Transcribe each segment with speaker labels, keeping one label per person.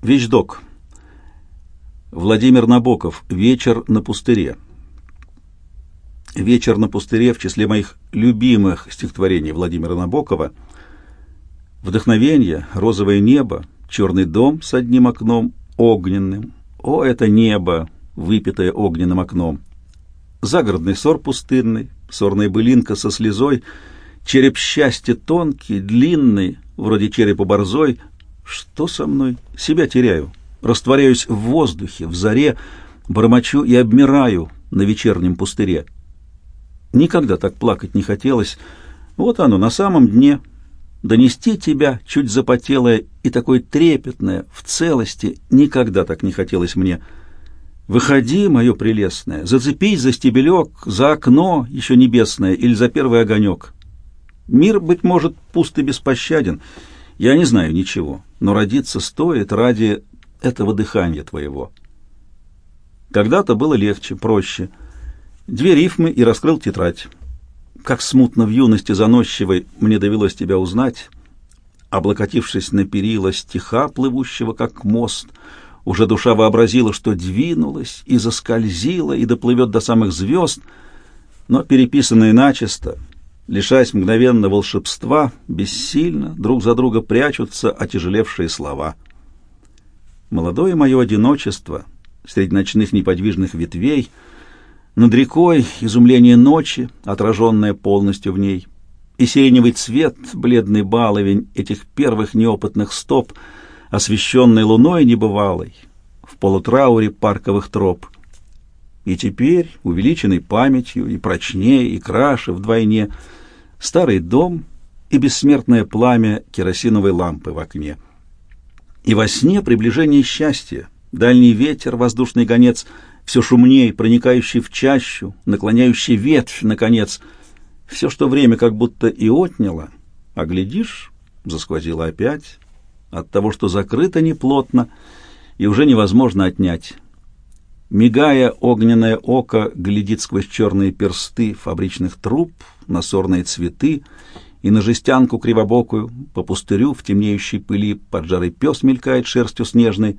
Speaker 1: Вещдок. Владимир Набоков. Вечер на пустыре. Вечер на пустыре в числе моих любимых стихотворений Владимира Набокова. Вдохновение, розовое небо, черный дом с одним окном, огненным. О, это небо, выпитое огненным окном. Загородный сор пустынный, сорная былинка со слезой, череп счастья тонкий, длинный, вроде черепа борзой. Что со мной? Себя теряю. Растворяюсь в воздухе, в заре, бормочу и обмираю на вечернем пустыре. Никогда так плакать не хотелось. Вот оно, на самом дне. Донести тебя, чуть запотелое и такое трепетное, в целости, никогда так не хотелось мне. Выходи, мое прелестное, зацепись за стебелек, за окно еще небесное или за первый огонек. Мир, быть может, пуст и беспощаден. Я не знаю ничего, но родиться стоит ради этого дыхания твоего. Когда-то было легче, проще. Две рифмы и раскрыл тетрадь. Как смутно в юности заносчивой мне довелось тебя узнать, облокотившись на перила стиха, плывущего как мост, уже душа вообразила, что двинулась и заскользила и доплывет до самых звезд, но переписанные начисто, лишаясь мгновенно волшебства, бессильно друг за друга прячутся отяжелевшие слова. Молодое мое одиночество среди ночных неподвижных ветвей, над рекой изумление ночи, отраженное полностью в ней, и сиреневый цвет, бледный баловень этих первых неопытных стоп, освещенный луной небывалой, в полутрауре парковых троп. И теперь, увеличенный памятью, и прочнее, и краше вдвойне — старый дом и бессмертное пламя керосиновой лампы в окне. И во сне приближение счастья, дальний ветер, воздушный гонец, все шумней, проникающий в чащу, наклоняющий ветвь, наконец. Все, что время как будто и отняло, а глядишь, засквозило опять, от того, что закрыто неплотно и уже невозможно отнять. Мигая, огненное око глядит сквозь черные персты фабричных труб на сорные цветы и на жестянку кривобокую, по пустырю в темнеющей пыли поджарый пес мелькает шерстью снежной,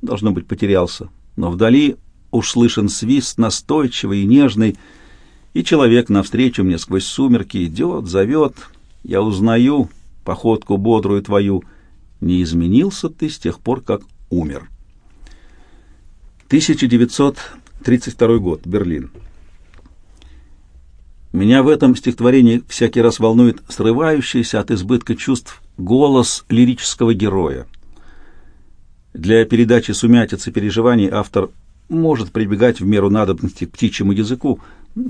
Speaker 1: должно быть, потерялся, но вдали уж слышен свист настойчивый и нежный, и человек навстречу мне сквозь сумерки идет, зовет, я узнаю походку бодрую твою, не изменился ты с тех пор, как умер». 1932 год, Берлин. Меня в этом стихотворении всякий раз волнует срывающийся от избытка чувств голос лирического героя. Для передачи сумятицы переживаний автор может прибегать в меру надобности к птичьему языку.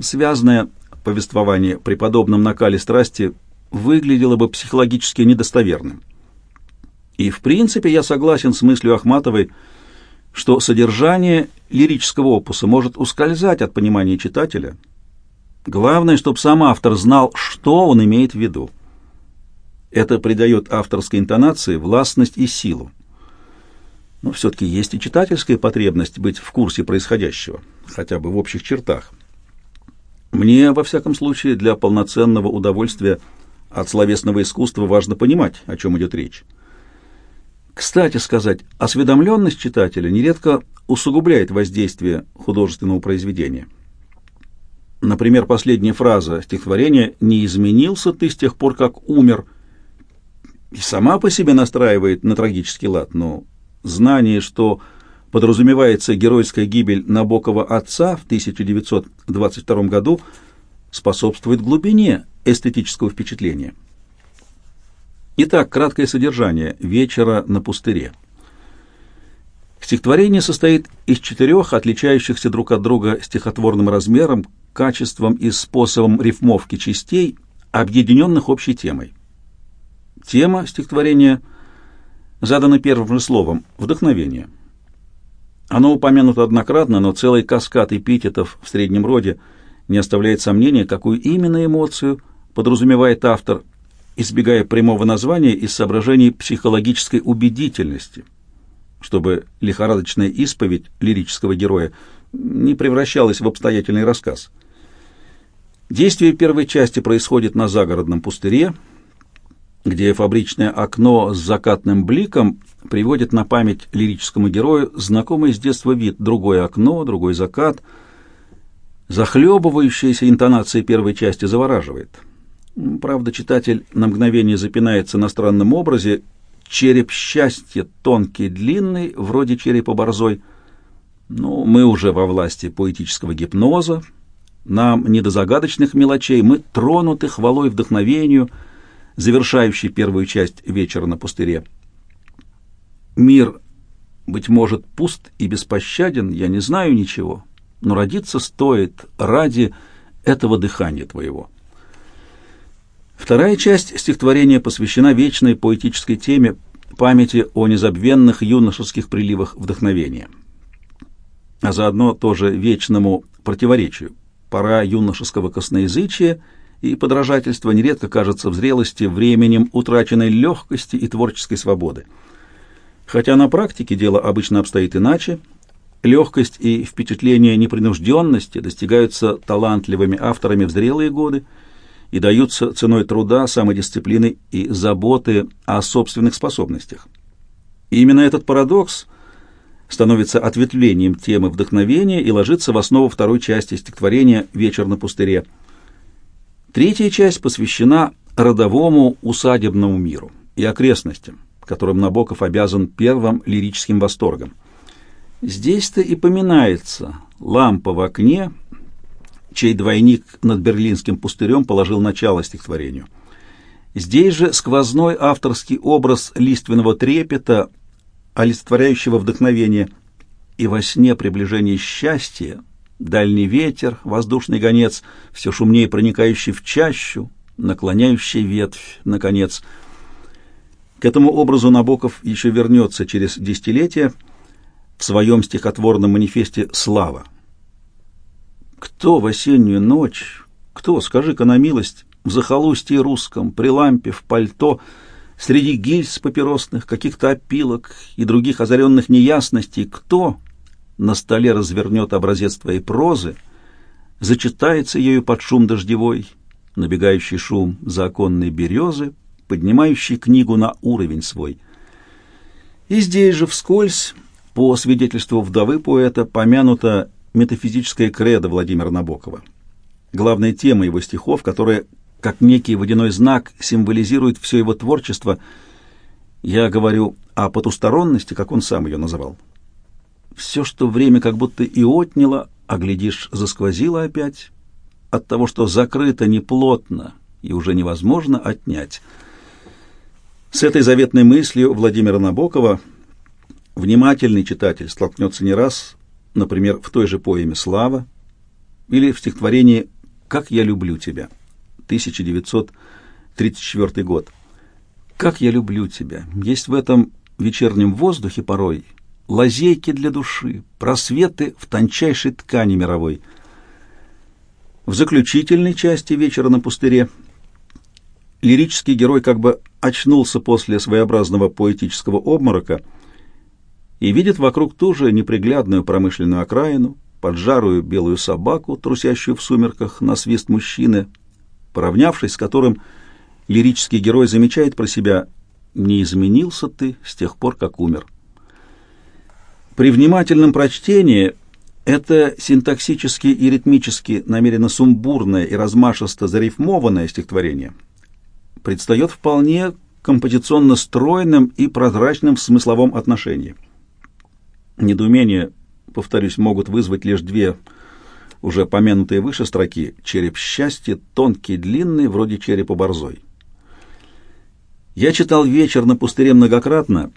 Speaker 1: Связанное повествование при подобном накале страсти выглядело бы психологически недостоверным. И в принципе я согласен с мыслью Ахматовой – что содержание лирического опуса может ускользать от понимания читателя. Главное, чтобы сам автор знал, что он имеет в виду. Это придает авторской интонации властность и силу. Но все-таки есть и читательская потребность быть в курсе происходящего, хотя бы в общих чертах. Мне, во всяком случае, для полноценного удовольствия от словесного искусства важно понимать, о чем идет речь. Кстати сказать, осведомленность читателя нередко усугубляет воздействие художественного произведения. Например, последняя фраза стихотворения «Не изменился ты с тех пор, как умер» и сама по себе настраивает на трагический лад, но знание, что подразумевается геройская гибель Набокова отца в 1922 году, способствует глубине эстетического впечатления. Итак, краткое содержание «Вечера на пустыре». Стихотворение состоит из четырех отличающихся друг от друга стихотворным размером, качеством и способом рифмовки частей, объединенных общей темой. Тема стихотворения задана первым же словом «вдохновение». Оно упомянуто однократно, но целый каскад эпитетов в среднем роде не оставляет сомнения, какую именно эмоцию подразумевает автор – избегая прямого названия из соображений психологической убедительности, чтобы лихорадочная исповедь лирического героя не превращалась в обстоятельный рассказ. Действие первой части происходит на загородном пустыре, где фабричное окно с закатным бликом приводит на память лирическому герою знакомый с детства вид «другое окно», «другой закат». Захлебывающаяся интонация первой части завораживает. Правда, читатель на мгновение запинается на странном образе «череп счастья тонкий, длинный, вроде черепа борзой». Но мы уже во власти поэтического гипноза, нам не до загадочных мелочей, мы тронуты хвалой вдохновению, завершающей первую часть вечера на пустыре. Мир, быть может, пуст и беспощаден, я не знаю ничего, но родиться стоит ради этого дыхания твоего. Вторая часть стихотворения посвящена вечной поэтической теме памяти о незабвенных юношеских приливах вдохновения, а заодно тоже вечному противоречию. Пора юношеского косноязычия и подражательства нередко кажется в зрелости временем утраченной легкости и творческой свободы. Хотя на практике дело обычно обстоит иначе, легкость и впечатление непринужденности достигаются талантливыми авторами в зрелые годы и даются ценой труда, самодисциплины и заботы о собственных способностях. И именно этот парадокс становится ответвлением темы вдохновения и ложится в основу второй части стихотворения «Вечер на пустыре». Третья часть посвящена родовому усадебному миру и окрестностям которым Набоков обязан первым лирическим восторгом. Здесь-то и поминается лампа в окне, чей двойник над берлинским пустырем положил начало стихотворению. Здесь же сквозной авторский образ лиственного трепета, олицетворяющего вдохновение, и во сне приближение счастья, дальний ветер, воздушный гонец, все шумнее проникающий в чащу, наклоняющий ветвь, наконец — к этому образу Набоков еще вернется через десятилетия в своем стихотворном манифесте «Слава». Кто в осеннюю ночь, кто, скажи-ка на милость, в захолустье русском, при лампе, в пальто, среди гильз папиросных, каких-то опилок и других озаренных неясностей, кто на столе развернет образец твоей прозы, зачитается ею под шум дождевой, набегающий шум законной березы, поднимающий книгу на уровень свой. И здесь же вскользь, по свидетельству вдовы поэта, помянута метафизическая кредо Владимира Набокова. Главная тема его стихов, которая, как некий водяной знак, символизирует все его творчество, я говорю о потусторонности, как он сам ее называл. Все, что время как будто и отняло, а, глядишь, засквозило опять, от того, что закрыто неплотно и уже невозможно отнять — с этой заветной мыслью Владимира Набокова внимательный читатель столкнется не раз, например, в той же поэме «Слава» или в стихотворении «Как я люблю тебя» 1934 год. «Как я люблю тебя» есть в этом вечернем воздухе порой лазейки для души, просветы в тончайшей ткани мировой. В заключительной части «Вечера на пустыре» лирический герой как бы очнулся после своеобразного поэтического обморока и видит вокруг ту же неприглядную промышленную окраину, поджарую белую собаку, трусящую в сумерках на свист мужчины, поравнявшись с которым лирический герой замечает про себя «не изменился ты с тех пор, как умер». При внимательном прочтении это синтаксически и ритмически намеренно сумбурное и размашисто зарифмованное стихотворение – предстает вполне композиционно стройным и прозрачным в смысловом отношении. Недоумение, повторюсь, могут вызвать лишь две уже помянутые выше строки «Череп счастья, тонкий, длинный, вроде черепа борзой». Я читал «Вечер на пустыре» многократно,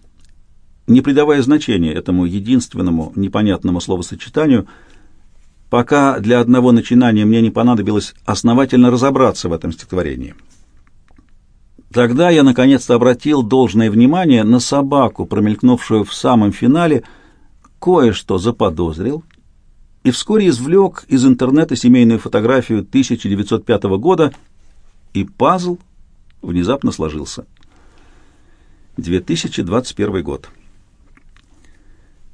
Speaker 1: не придавая значения этому единственному непонятному словосочетанию, пока для одного начинания мне не понадобилось основательно разобраться в этом стихотворении. Тогда я наконец-то обратил должное внимание на собаку, промелькнувшую в самом финале, кое-что заподозрил и вскоре извлек из интернета семейную фотографию 1905 года, и пазл внезапно сложился. 2021 год.